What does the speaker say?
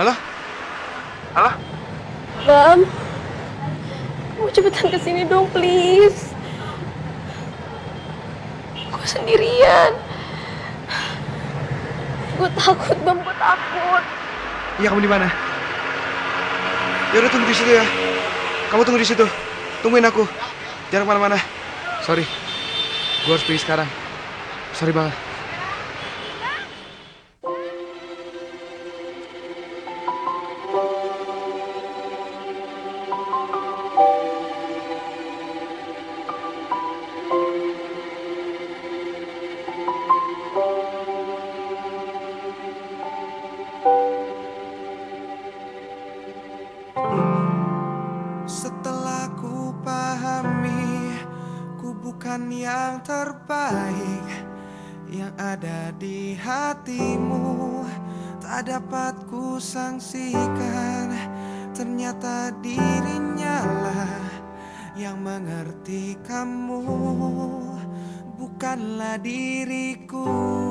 Halo? Halo? Bam, mau cepetan ke sini dong, please. Gue sendirian. Gue takut, Bam, gue takut. Iya kamu di mana? Ya udah tunggu di situ ya. Kamu tunggu di situ. Tungguin aku. Jangan ke mana-mana. Sorry. Gue harus pergi sekarang. Sorry banget. Yang terbaik Yang ada di hatimu. Tak dapat ku sangsikan Ternyata dirinya lah Yang mengerti kamu. Bukanlah diriku